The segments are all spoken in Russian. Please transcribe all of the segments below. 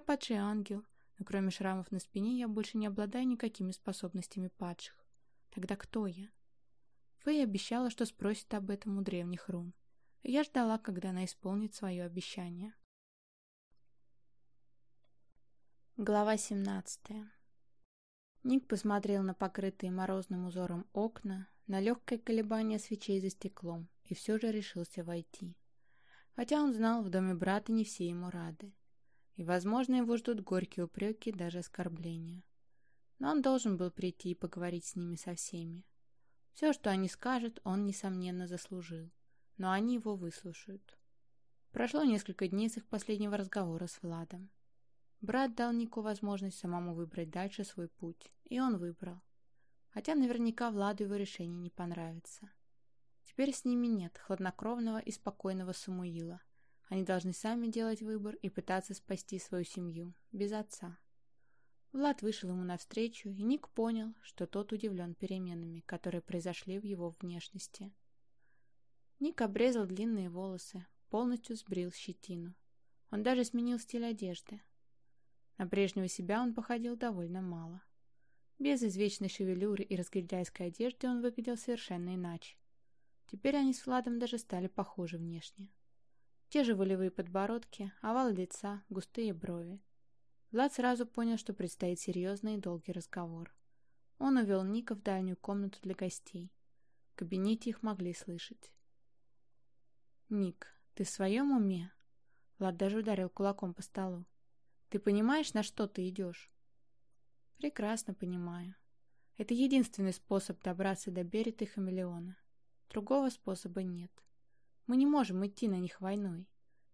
Я падший ангел, но кроме шрамов на спине я больше не обладаю никакими способностями падших. Тогда кто я? Фэй обещала, что спросит об этом у древних рун. Я ждала, когда она исполнит свое обещание. Глава 17 Ник посмотрел на покрытые морозным узором окна, на легкое колебание свечей за стеклом и все же решился войти. Хотя он знал, в доме брата не все ему рады. И, возможно, его ждут горькие упреки и даже оскорбления. Но он должен был прийти и поговорить с ними со всеми. Все, что они скажут, он, несомненно, заслужил. Но они его выслушают. Прошло несколько дней с их последнего разговора с Владом. Брат дал Нику возможность самому выбрать дальше свой путь, и он выбрал. Хотя наверняка Владу его решение не понравится. Теперь с ними нет хладнокровного и спокойного Самуила. Они должны сами делать выбор и пытаться спасти свою семью, без отца. Влад вышел ему навстречу, и Ник понял, что тот удивлен переменами, которые произошли в его внешности. Ник обрезал длинные волосы, полностью сбрил щетину. Он даже сменил стиль одежды, на прежнего себя он походил довольно мало. Без извечной шевелюры и разгильдяйской одежды он выглядел совершенно иначе. Теперь они с Владом даже стали похожи внешне. Те же волевые подбородки, овал лица, густые брови. Влад сразу понял, что предстоит серьезный и долгий разговор. Он увел Ника в дальнюю комнату для гостей. В кабинете их могли слышать. «Ник, ты в своем уме?» Влад даже ударил кулаком по столу. Ты понимаешь, на что ты идешь? Прекрасно понимаю. Это единственный способ добраться до Берета и Хамелеона. Другого способа нет. Мы не можем идти на них войной.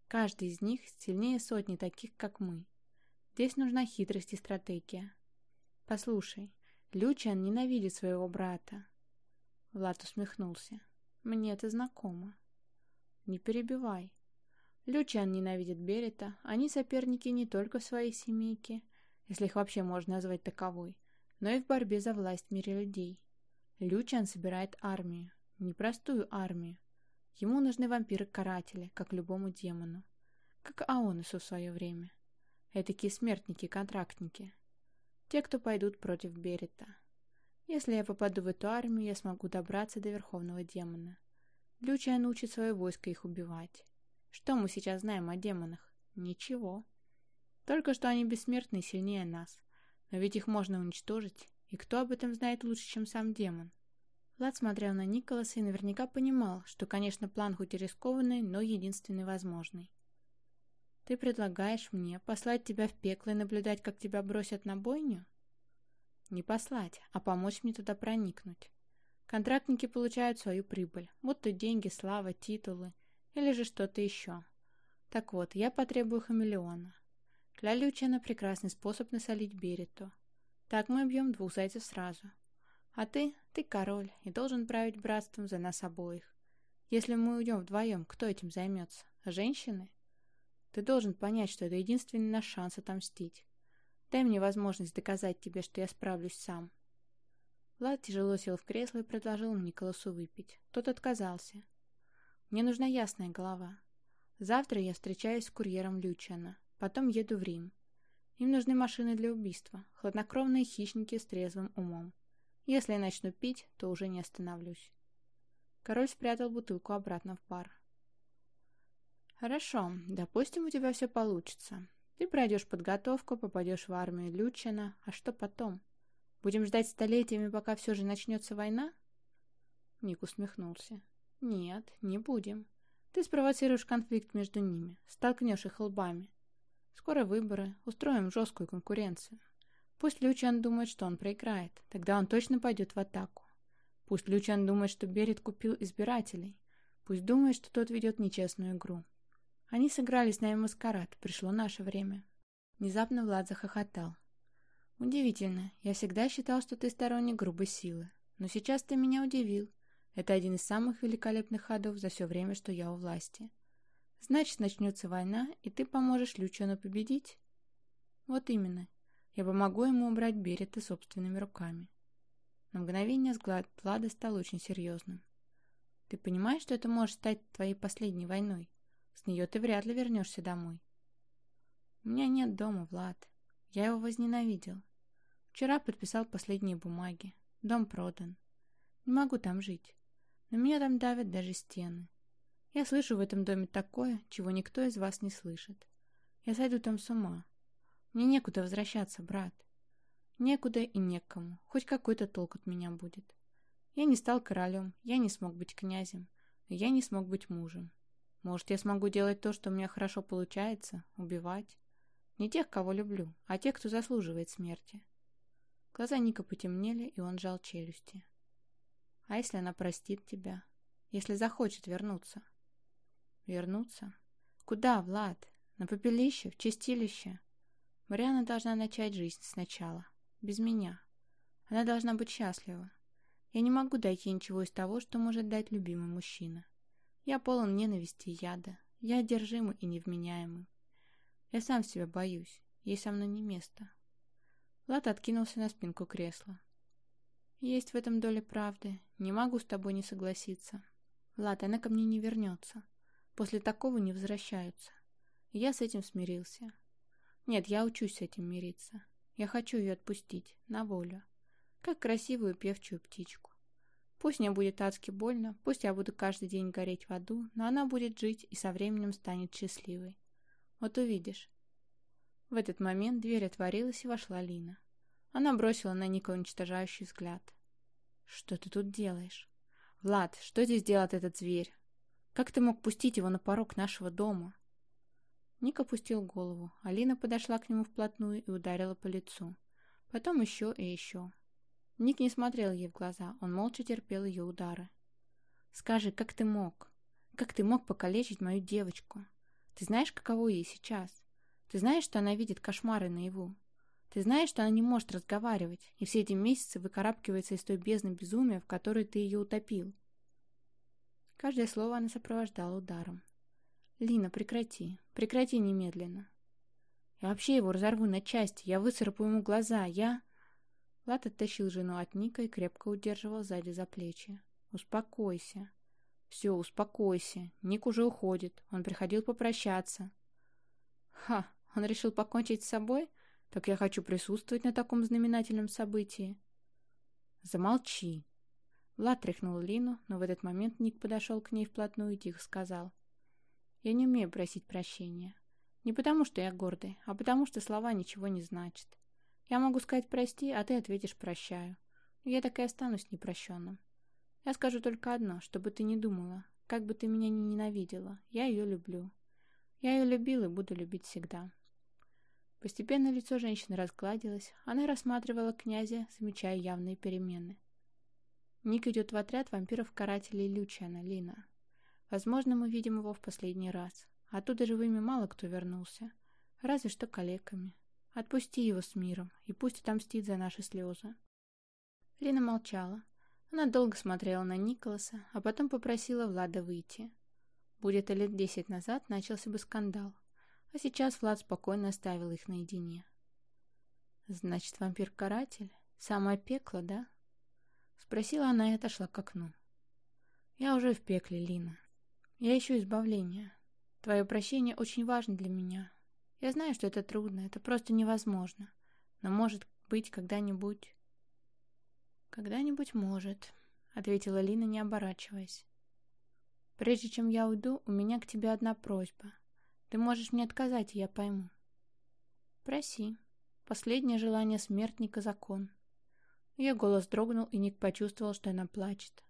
Каждый из них сильнее сотни таких, как мы. Здесь нужна хитрость и стратегия. Послушай, Лючан ненавидит своего брата. Влад усмехнулся. Мне это знакомо. Не перебивай. Лючан ненавидит Берета, они соперники не только в своей семейке, если их вообще можно назвать таковой, но и в борьбе за власть в мире людей. Лючан собирает армию, непростую армию. Ему нужны вампиры-каратели, как любому демону, как Аонусу в свое время. Этакие смертники-контрактники. Те, кто пойдут против Берета. Если я попаду в эту армию, я смогу добраться до Верховного Демона. Лючан учит свое войско их убивать. Что мы сейчас знаем о демонах? Ничего. Только что они бессмертны и сильнее нас. Но ведь их можно уничтожить. И кто об этом знает лучше, чем сам демон? Влад смотрел на Николаса и наверняка понимал, что, конечно, план хоть и рискованный, но единственный возможный. «Ты предлагаешь мне послать тебя в пекло и наблюдать, как тебя бросят на бойню?» «Не послать, а помочь мне туда проникнуть. Контрактники получают свою прибыль, будто деньги, слава, титулы – или же что-то еще. Так вот, я потребую хамелеона. Для Лючана прекрасный способ насолить Берету. Так мы бьем двух зайцев сразу. А ты, ты король и должен править братством за нас обоих. Если мы уйдем вдвоем, кто этим займется? Женщины? Ты должен понять, что это единственный наш шанс отомстить. Дай мне возможность доказать тебе, что я справлюсь сам. Влад тяжело сел в кресло и предложил Николасу выпить. Тот отказался. Мне нужна ясная голова. Завтра я встречаюсь с курьером Лючана, потом еду в Рим. Им нужны машины для убийства, хладнокровные хищники с трезвым умом. Если я начну пить, то уже не остановлюсь. Король спрятал бутылку обратно в бар. «Хорошо, допустим, у тебя все получится. Ты пройдешь подготовку, попадешь в армию Лючана, а что потом? Будем ждать столетиями, пока все же начнется война?» Ник усмехнулся. «Нет, не будем. Ты спровоцируешь конфликт между ними, столкнешь их лбами. Скоро выборы, устроим жесткую конкуренцию. Пусть Лючан думает, что он проиграет, тогда он точно пойдет в атаку. Пусть Лючан думает, что Берет купил избирателей. Пусть думает, что тот ведет нечестную игру. Они сыграли с нами маскарад, пришло наше время». Внезапно Влад захохотал. «Удивительно, я всегда считал, что ты сторонник грубой силы. Но сейчас ты меня удивил. Это один из самых великолепных ходов за все время, что я у власти. Значит, начнется война, и ты поможешь Лючану победить? Вот именно. Я помогу ему убрать Берета собственными руками. На мгновение взгляд Влада стал очень серьезным. Ты понимаешь, что это может стать твоей последней войной? С нее ты вряд ли вернешься домой. У меня нет дома, Влад. Я его возненавидел. Вчера подписал последние бумаги. Дом продан. Не могу там жить. На меня там давят даже стены. Я слышу в этом доме такое, чего никто из вас не слышит. Я сойду там с ума. Мне некуда возвращаться, брат. Некуда и некому. Хоть какой-то толк от меня будет. Я не стал королем, я не смог быть князем, я не смог быть мужем. Может, я смогу делать то, что у меня хорошо получается, убивать. Не тех, кого люблю, а тех, кто заслуживает смерти. Глаза Ника потемнели, и он жал челюсти. А если она простит тебя? Если захочет вернуться? Вернуться? Куда, Влад? На попелище? В чистилище? Мариана должна начать жизнь сначала. Без меня. Она должна быть счастлива. Я не могу дать ей ничего из того, что может дать любимый мужчина. Я полон ненависти и яда. Я одержимый и невменяемый. Я сам себя боюсь. Ей со мной не место. Влад откинулся на спинку кресла. Есть в этом доля правды. Не могу с тобой не согласиться. Влад, она ко мне не вернется. После такого не возвращаются. Я с этим смирился. Нет, я учусь с этим мириться. Я хочу ее отпустить, на волю. Как красивую певчую птичку. Пусть мне будет адски больно, пусть я буду каждый день гореть в аду, но она будет жить и со временем станет счастливой. Вот увидишь. В этот момент дверь отворилась и вошла Лина. Она бросила на Ника уничтожающий взгляд. «Что ты тут делаешь?» «Влад, что здесь делает этот зверь? Как ты мог пустить его на порог нашего дома?» Ник опустил голову. Алина подошла к нему вплотную и ударила по лицу. Потом еще и еще. Ник не смотрел ей в глаза, он молча терпел ее удары. «Скажи, как ты мог? Как ты мог покалечить мою девочку? Ты знаешь, каково ей сейчас? Ты знаешь, что она видит кошмары наяву? Ты знаешь, что она не может разговаривать, и все эти месяцы выкарабкивается из той бездны безумия, в которой ты ее утопил?» Каждое слово она сопровождала ударом. «Лина, прекрати. Прекрати немедленно. Я вообще его разорву на части. Я выцарапаю ему глаза. Я...» Влад оттащил жену от Ника и крепко удерживал сзади за плечи. «Успокойся. Все, успокойся. Ник уже уходит. Он приходил попрощаться». «Ха, он решил покончить с собой? Так я хочу присутствовать на таком знаменательном событии». «Замолчи». Влад тряхнул Лину, но в этот момент Ник подошел к ней вплотную и тихо сказал. «Я не умею просить прощения. Не потому, что я гордый, а потому, что слова ничего не значат. Я могу сказать «прости», а ты ответишь «прощаю». Я так и останусь непрощенным. Я скажу только одно, чтобы ты не думала. Как бы ты меня ни ненавидела, я ее люблю. Я ее любил и буду любить всегда. Постепенно лицо женщины разгладилось, она рассматривала князя, замечая явные перемены. Ник идет в отряд вампиров-карателей Лючана, Лина. Возможно, мы видим его в последний раз. Оттуда живыми мало кто вернулся. Разве что коллегами. Отпусти его с миром, и пусть отомстит за наши слезы. Лина молчала. Она долго смотрела на Николаса, а потом попросила Влада выйти. Будет лет десять назад начался бы скандал, а сейчас Влад спокойно оставил их наедине. «Значит, вампир-каратель? Самое пекло, да?» Спросила она и отошла к окну. «Я уже в пекле, Лина. Я ищу избавления. Твое прощение очень важно для меня, я знаю, что это трудно, это просто невозможно. Но может быть когда-нибудь... Когда-нибудь может, ответила Лина, не оборачиваясь. Прежде чем я уйду, у меня к тебе одна просьба. Ты можешь мне отказать, и я пойму. Проси. Последнее желание смертника — закон. Ее голос дрогнул, и Ник почувствовал, что она плачет.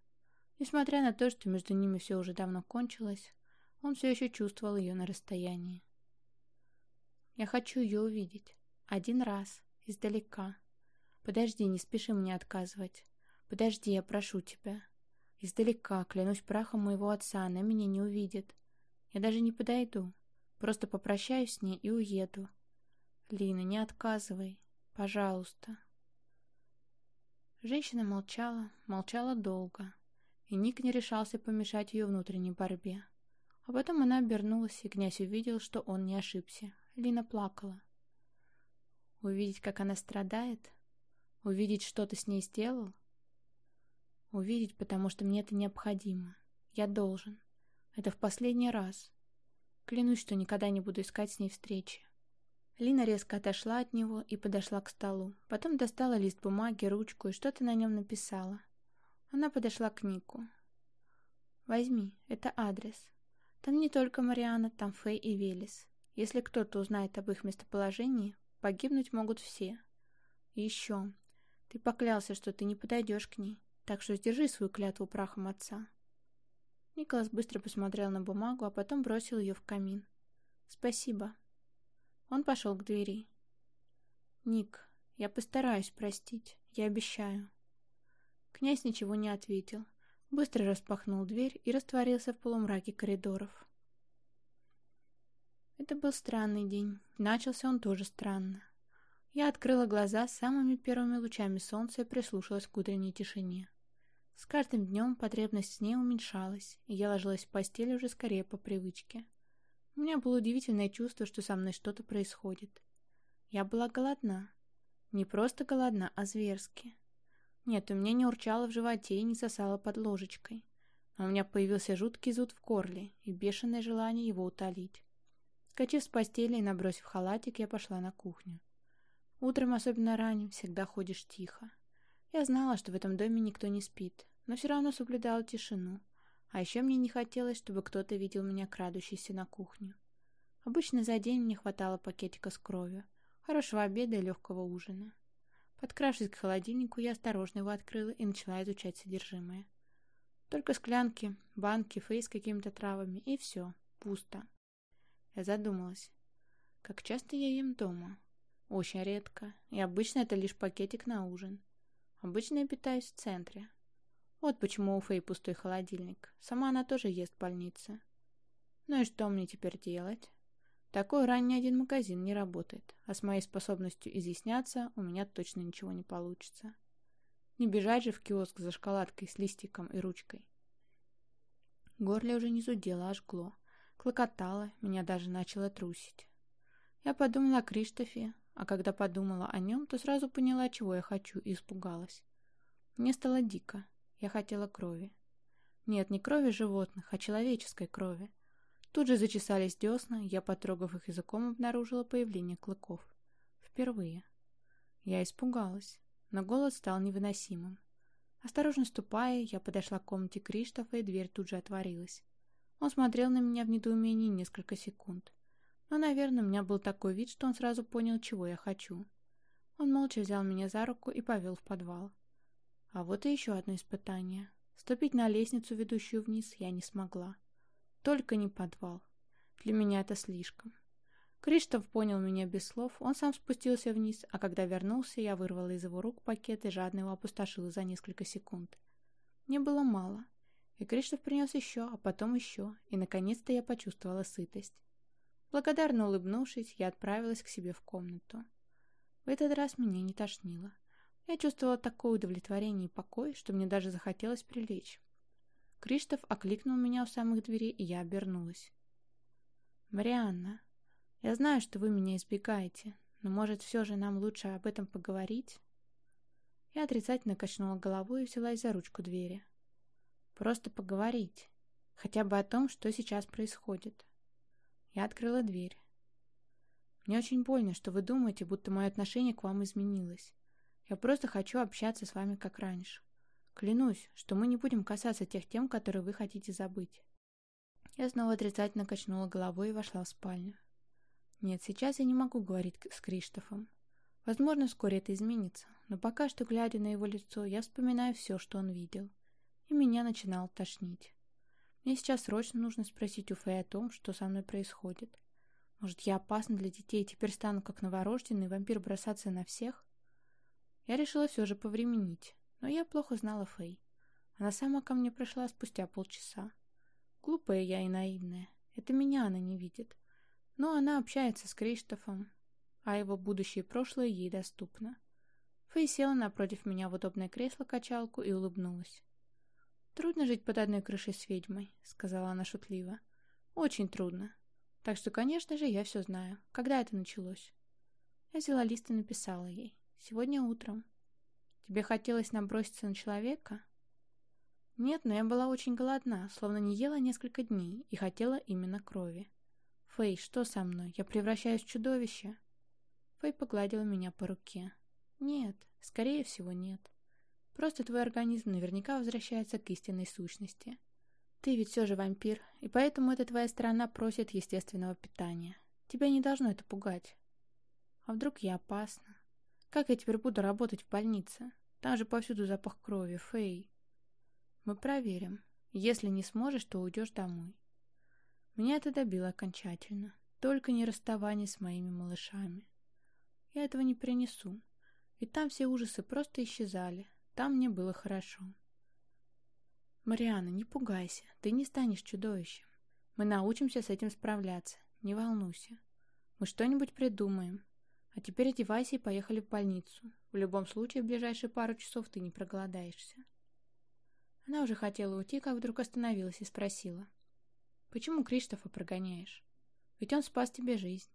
Несмотря на то, что между ними все уже давно кончилось, он все еще чувствовал ее на расстоянии. Я хочу ее увидеть. Один раз. Издалека. Подожди, не спеши мне отказывать. Подожди, я прошу тебя. Издалека, клянусь прахом моего отца, она меня не увидит. Я даже не подойду. Просто попрощаюсь с ней и уеду. Лина, не отказывай. Пожалуйста. Женщина молчала, молчала долго, и Ник не решался помешать ее внутренней борьбе. А потом она обернулась, и князь увидел, что он не ошибся. Лина плакала. Увидеть, как она страдает? Увидеть, что ты с ней сделал? Увидеть, потому что мне это необходимо. Я должен. Это в последний раз. Клянусь, что никогда не буду искать с ней встречи. Лина резко отошла от него и подошла к столу. Потом достала лист бумаги, ручку и что-то на нем написала. Она подошла к Нику. «Возьми, это адрес. Там не только Мариана, там Фэй и Велес. Если кто-то узнает об их местоположении, погибнуть могут все. И еще, ты поклялся, что ты не подойдешь к ней, так что сдержи свою клятву прахом отца». Николас быстро посмотрел на бумагу, а потом бросил ее в камин. «Спасибо», он пошел к двери. «Ник, я постараюсь простить, я обещаю». Князь ничего не ответил. Быстро распахнул дверь и растворился в полумраке коридоров. Это был странный день. Начался он тоже странно. Я открыла глаза самыми первыми лучами солнца и прислушалась к утренней тишине. С каждым днем потребность в сне уменьшалась, и я ложилась в постель уже скорее по привычке. У меня было удивительное чувство, что со мной что-то происходит. Я была голодна. Не просто голодна, а зверски. Нет, у меня не урчало в животе и не сосало под ложечкой. А у меня появился жуткий зуд в горле и бешеное желание его утолить. Скочив с постели и набросив халатик, я пошла на кухню. Утром, особенно ранним, всегда ходишь тихо. Я знала, что в этом доме никто не спит, но все равно соблюдала тишину, а еще мне не хотелось, чтобы кто-то видел меня крадущейся на кухню. Обычно за день мне хватало пакетика с кровью, хорошего обеда и легкого ужина. Подкравшись к холодильнику, я осторожно его открыла и начала изучать содержимое. Только склянки, банки, фейс с какими-то травами, и все, пусто. Я задумалась. Как часто я ем дома? Очень редко, и обычно это лишь пакетик на ужин. Обычно я питаюсь в центре, вот почему у Фэй пустой холодильник. Сама она тоже ест в больнице. Ну и что мне теперь делать? Такой ранний один магазин не работает, а с моей способностью изъясняться у меня точно ничего не получится. Не бежать же в киоск за шоколадкой с листиком и ручкой. Горле уже не зудело, а жгло. Клокотало, меня даже начало трусить. Я подумала о Криштофе, а когда подумала о нем, то сразу поняла, чего я хочу, и испугалась. Мне стало дико. Я хотела крови. Нет, не крови животных, а человеческой крови. Тут же зачесались десна, я, потрогав их языком, обнаружила появление клыков. Впервые. Я испугалась, но голод стал невыносимым. Осторожно ступая, я подошла к комнате Криштофа, и дверь тут же отворилась. Он смотрел на меня в недоумении несколько секунд. Но, наверное, у меня был такой вид, что он сразу понял, чего я хочу. Он молча взял меня за руку и повел в подвал. А вот и еще одно испытание. Ступить на лестницу, ведущую вниз, я не смогла. Только не подвал. Для меня это слишком. Криштоф понял меня без слов, он сам спустился вниз, а когда вернулся, я вырвала из его рук пакет и жадно его опустошила за несколько секунд. Мне было мало. И Криштоф принес еще, а потом еще, и наконец-то я почувствовала сытость. Благодарно улыбнувшись, я отправилась к себе в комнату. В этот раз меня не тошнило. Я чувствовала такое удовлетворение и покой, что мне даже захотелось прилечь. Криштоф окликнул меня у самых дверей, и я обернулась. «Марианна, я знаю, что вы меня избегаете, но, может, все же нам лучше об этом поговорить?» Я отрицательно качнула головой и взялась за ручку двери. «Просто поговорить. Хотя бы о том, что сейчас происходит». Я открыла дверь. «Мне очень больно, что вы думаете, будто мое отношение к вам изменилось. Я просто хочу общаться с вами как раньше. Клянусь, что мы не будем касаться тех тем, которые вы хотите забыть. Я снова отрицательно качнула головой и вошла в спальню. Нет, сейчас я не могу говорить с Криштофом. Возможно, вскоре это изменится, но пока что, глядя на его лицо, я вспоминаю все, что он видел. И меня начинало тошнить. Мне сейчас срочно нужно спросить у Фэй о том, что со мной происходит. Может, я опасна для детей и теперь стану как новорожденный вампир бросаться на всех? Я решила все же повременить, но я плохо знала Фэй. Она сама ко мне пришла спустя полчаса. Глупая я и наивная. Это меня она не видит. Но она общается с Криштофом, а его будущее и прошлое ей доступно. Фэй села напротив меня в удобное кресло-качалку и улыбнулась. «Трудно жить под одной крышей с ведьмой», — сказала она шутливо. «Очень трудно. Так что, конечно же, я все знаю. Когда это началось?» Я взяла лист и написала ей. Сегодня утром. Тебе хотелось наброситься на человека? Нет, но я была очень голодна, словно не ела несколько дней и хотела именно крови. Фэй, что со мной? Я превращаюсь в чудовище? Фэй погладила меня по руке. Нет, скорее всего нет. Просто твой организм наверняка возвращается к истинной сущности. Ты ведь все же вампир, и поэтому эта твоя сторона просит естественного питания. Тебя не должно это пугать. А вдруг я опасна? Как я теперь буду работать в больнице? Там же повсюду запах крови, Фэй. Мы проверим. Если не сможешь, то уйдешь домой. Меня это добило окончательно. Только не расставание с моими малышами. Я этого не принесу. И там все ужасы просто исчезали. Там мне было хорошо. Мариана, не пугайся. Ты не станешь чудовищем. Мы научимся с этим справляться. Не волнуйся. Мы что-нибудь придумаем. А теперь одевайся и поехали в больницу. В любом случае, в ближайшие пару часов ты не проголодаешься. Она уже хотела уйти, как вдруг остановилась и спросила. «Почему Криштофа прогоняешь? Ведь он спас тебе жизнь.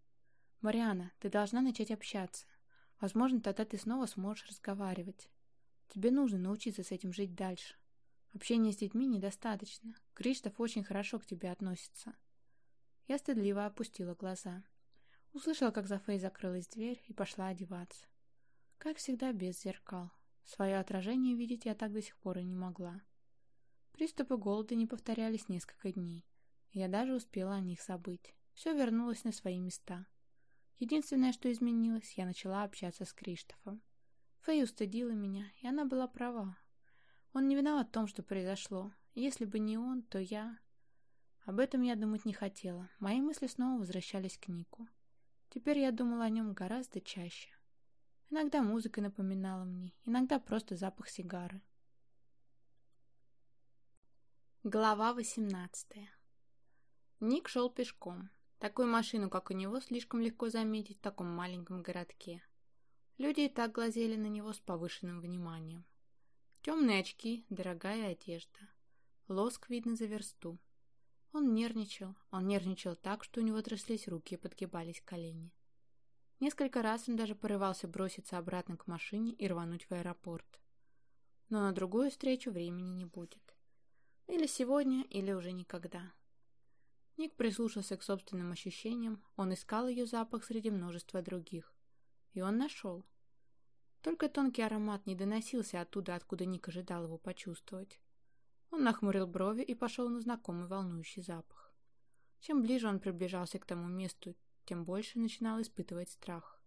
Мариана, ты должна начать общаться. Возможно, тогда ты снова сможешь разговаривать. Тебе нужно научиться с этим жить дальше. Общения с детьми недостаточно. Криштоф очень хорошо к тебе относится». Я стыдливо опустила глаза. Услышала, как за Фей закрылась дверь и пошла одеваться. Как всегда, без зеркал. Свое отражение видеть я так до сих пор и не могла. Приступы голода не повторялись несколько дней. Я даже успела о них забыть. Все вернулось на свои места. Единственное, что изменилось, я начала общаться с Криштофом. Фэй устыдила меня, и она была права. Он не виноват в том, что произошло. Если бы не он, то я... Об этом я думать не хотела. Мои мысли снова возвращались к Нику. Теперь я думала о нем гораздо чаще. Иногда музыка напоминала мне, иногда просто запах сигары. Глава 18 Ник шел пешком. Такую машину, как у него, слишком легко заметить в таком маленьком городке. Люди и так глазели на него с повышенным вниманием. Темные очки, дорогая одежда. Лоск видно за версту. Он нервничал. Он нервничал так, что у него тряслись руки и подгибались колени. Несколько раз он даже порывался броситься обратно к машине и рвануть в аэропорт. Но на другую встречу времени не будет. Или сегодня, или уже никогда. Ник прислушался к собственным ощущениям, он искал ее запах среди множества других. И он нашел. Только тонкий аромат не доносился оттуда, откуда Ник ожидал его почувствовать. Он нахмурил брови и пошел на знакомый волнующий запах. Чем ближе он приближался к тому месту, тем больше начинал испытывать страх.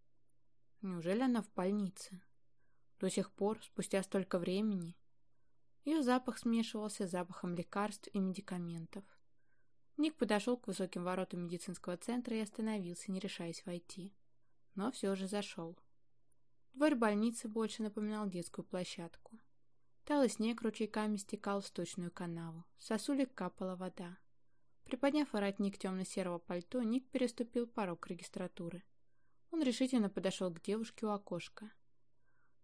Неужели она в больнице? До сих пор, спустя столько времени? Ее запах смешивался с запахом лекарств и медикаментов. Ник подошел к высоким воротам медицинского центра и остановился, не решаясь войти. Но все же зашел. Дворь больницы больше напоминал детскую площадку. Талый снег ручейками стекал в сточную канаву. С сосулек капала вода. Приподняв воротник темно-серого пальто, Ник переступил порог регистратуры. Он решительно подошел к девушке у окошка.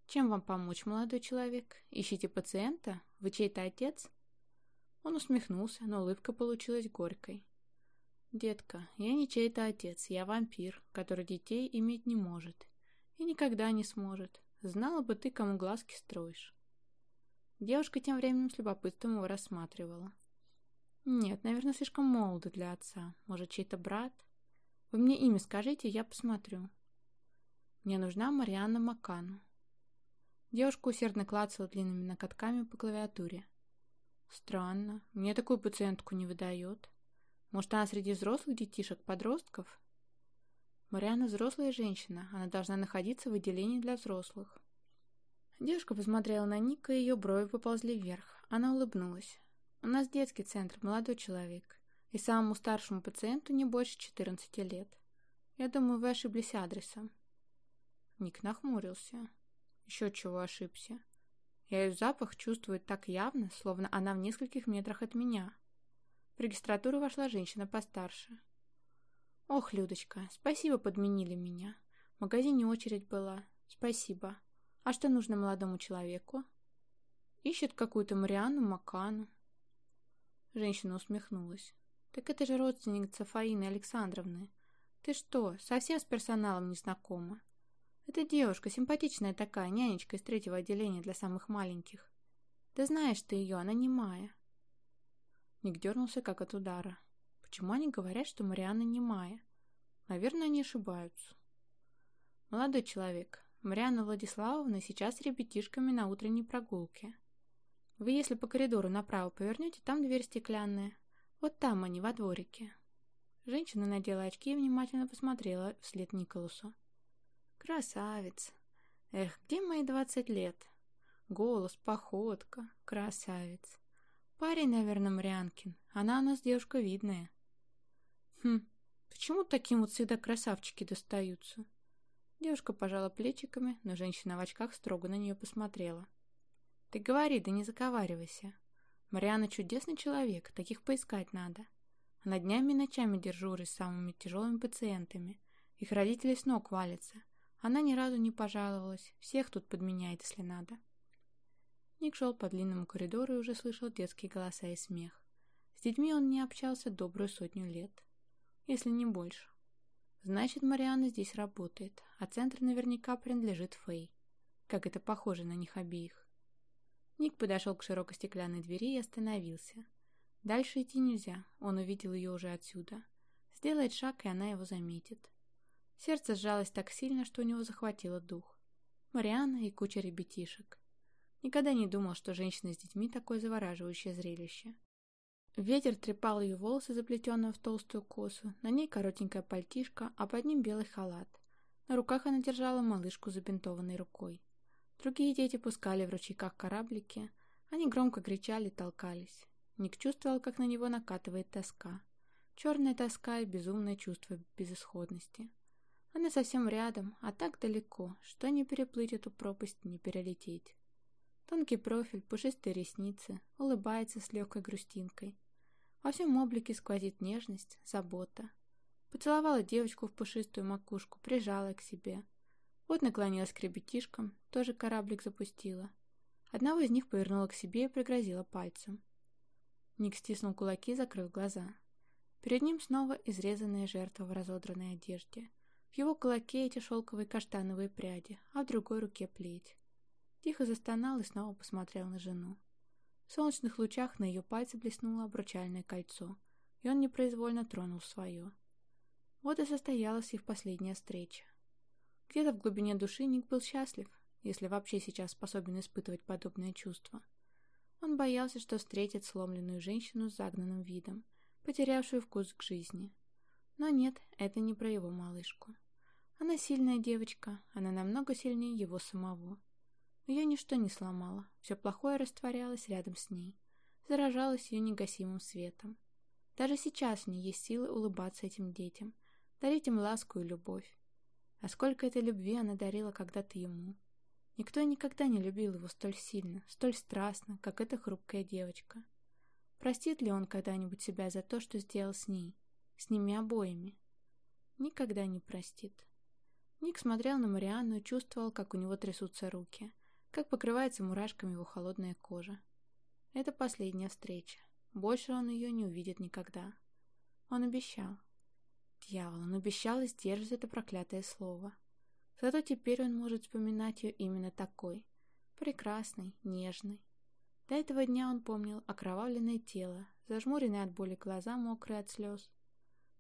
«Чем вам помочь, молодой человек? Ищите пациента? Вы чей-то отец?» Он усмехнулся, но улыбка получилась горькой. «Детка, я не чей-то отец, я вампир, который детей иметь не может. И никогда не сможет. Знала бы ты, кому глазки строишь». Девушка тем временем с любопытством его рассматривала. «Нет, наверное, слишком молодо для отца. Может, чей-то брат? Вы мне имя скажите, я посмотрю». «Мне нужна Марианна Макану». Девушка усердно клацала длинными накатками по клавиатуре. «Странно. Мне такую пациентку не выдает. Может, она среди взрослых детишек, подростков?» Марианна взрослая женщина. Она должна находиться в отделении для взрослых. Девушка посмотрела на Ника, и ее брови поползли вверх. Она улыбнулась. «У нас детский центр, молодой человек. И самому старшему пациенту не больше 14 лет. Я думаю, вы ошиблись адресом». Ник нахмурился. Еще чего ошибся. Я ее запах чувствую так явно, словно она в нескольких метрах от меня. В регистратуру вошла женщина постарше. «Ох, Людочка, спасибо, подменили меня. В магазине очередь была. Спасибо. А что нужно молодому человеку? Ищет какую-то Марианну Макану. Женщина усмехнулась. Так это же родственница Фаины Александровны. Ты что, совсем с персоналом не знакома? Это девушка, симпатичная такая, нянечка из третьего отделения для самых маленьких. Да знаешь ты ее, она не Майя. Ник дернулся, как от удара. Почему они говорят, что Марианна не Майя? Наверное, они ошибаются. «Молодой человек, Марианна Владиславовна сейчас с ребятишками на утренней прогулке. Вы, если по коридору направо повернете, там дверь стеклянная. Вот там они, во дворике». Женщина надела очки и внимательно посмотрела вслед Николасу. «Красавец! Эх, где мои двадцать лет? Голос, походка, красавец. Парень, наверное, Марианкин. Она у нас девушка видная». «Хм, почему таким вот всегда красавчики достаются?» Девушка пожала плечиками, но женщина в очках строго на нее посмотрела. «Ты говори, да не заковаривайся. Мариана чудесный человек, таких поискать надо. Она днями и ночами дежурит с самыми тяжелыми пациентами. Их родители с ног валятся. Она ни разу не пожаловалась, всех тут подменяет, если надо». Ник шел по длинному коридору и уже слышал детские голоса и смех. С детьми он не общался добрую сотню лет, если не больше. Значит, Марианна здесь работает, а центр наверняка принадлежит Фэй. Как это похоже на них обеих. Ник подошел к широкой стеклянной двери и остановился. Дальше идти нельзя, он увидел ее уже отсюда. Сделает шаг, и она его заметит. Сердце сжалось так сильно, что у него захватило дух. Марианна и куча ребятишек. Никогда не думал, что женщина с детьми такое завораживающее зрелище. Ветер трепал ее волосы, заплетенные в толстую косу, на ней коротенькая пальтишка, а под ним белый халат. На руках она держала малышку забинтованной рукой. Другие дети пускали в ручейках кораблики, они громко кричали толкались. Ник чувствовал, как на него накатывает тоска. Черная тоска и безумное чувство безысходности. Она совсем рядом, а так далеко, что не переплыть эту пропасть, не перелететь. Тонкий профиль, пушистые ресницы, улыбается с легкой грустинкой. Во всем облике сквозит нежность, забота. Поцеловала девочку в пушистую макушку, прижала к себе. Вот наклонилась к ребятишкам, тоже кораблик запустила. Одного из них повернула к себе и пригрозила пальцем. Ник стиснул кулаки, закрыв глаза. Перед ним снова изрезанная жертва в разодранной одежде. В его кулаке эти шелковые каштановые пряди, а в другой руке плеть. Тихо застонал и снова посмотрел на жену. В солнечных лучах на ее пальце блеснуло обручальное кольцо, и он непроизвольно тронул свое. Вот и состоялась их последняя встреча. Где-то в глубине души Ник был счастлив, если вообще сейчас способен испытывать подобное чувство. Он боялся, что встретит сломленную женщину с загнанным видом, потерявшую вкус к жизни. Но нет, это не про его малышку. Она сильная девочка, она намного сильнее его самого. Ее ничто не сломало, все плохое растворялось рядом с ней, заражалось ее негасимым светом. Даже сейчас в ней есть силы улыбаться этим детям, дарить им ласку и любовь. А сколько этой любви она дарила когда-то ему. Никто никогда не любил его столь сильно, столь страстно, как эта хрупкая девочка. Простит ли он когда-нибудь себя за то, что сделал с ней, с ними обоими? Никогда не простит. Ник смотрел на Марианну и чувствовал, как у него трясутся руки, как покрывается мурашками его холодная кожа. Это последняя встреча. Больше он ее не увидит никогда. Он обещал. Дьявол, он обещал и сдержит это проклятое слово. Зато теперь он может вспоминать ее именно такой. Прекрасной, нежной. До этого дня он помнил окровавленное тело, зажмуренные от боли глаза, мокрые от слез.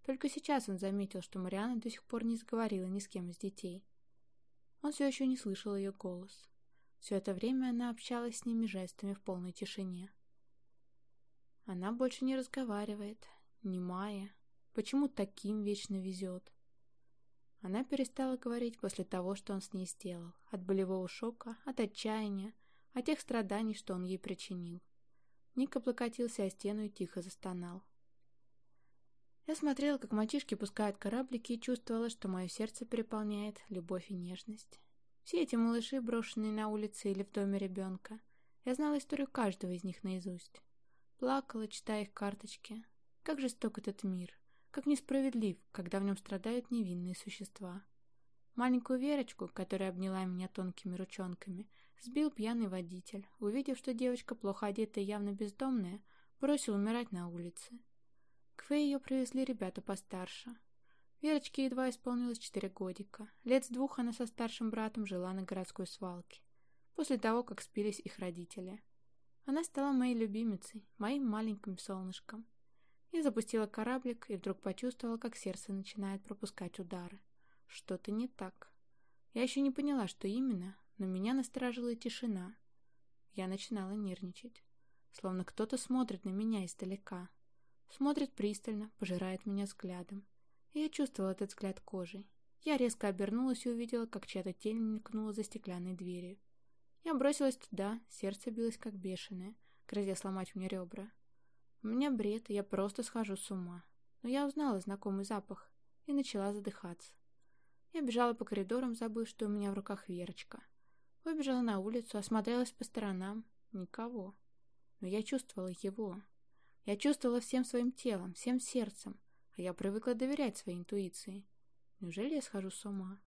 Только сейчас он заметил, что Мариана до сих пор не заговорила ни с кем из детей. Он все еще не слышал ее голос. Все это время она общалась с ними жестами в полной тишине. Она больше не разговаривает, не Майя. Почему таким вечно везет? Она перестала говорить после того, что он с ней сделал. От болевого шока, от отчаяния, от тех страданий, что он ей причинил. Ник облокотился о стену и тихо застонал. Я смотрела, как мальчишки пускают кораблики и чувствовала, что мое сердце переполняет любовь и нежность. Все эти малыши, брошенные на улице или в доме ребенка. Я знала историю каждого из них наизусть. Плакала, читая их карточки. Как жесток этот мир, как несправедлив, когда в нем страдают невинные существа. Маленькую Верочку, которая обняла меня тонкими ручонками, сбил пьяный водитель. Увидев, что девочка плохо одетая и явно бездомная, бросил умирать на улице. К Фэй ее привезли ребята постарше. Верочке едва исполнилось четыре годика. Лет с двух она со старшим братом жила на городской свалке. После того, как спились их родители. Она стала моей любимицей, моим маленьким солнышком. Я запустила кораблик и вдруг почувствовала, как сердце начинает пропускать удары. Что-то не так. Я еще не поняла, что именно, но меня насторожила тишина. Я начинала нервничать. Словно кто-то смотрит на меня издалека. Смотрит пристально, пожирает меня взглядом. Я чувствовала этот взгляд кожей. Я резко обернулась и увидела, как чья-то тень мелькнула за стеклянной дверью. Я бросилась туда, сердце билось как бешеное, грозя сломать мне ребра. У меня бред, я просто схожу с ума. Но я узнала знакомый запах и начала задыхаться. Я бежала по коридорам, забыв, что у меня в руках Верочка. Выбежала на улицу, осмотрелась по сторонам. Никого. Но я чувствовала его. Я чувствовала всем своим телом, всем сердцем, а я привыкла доверять своей интуиции. Неужели я схожу с ума?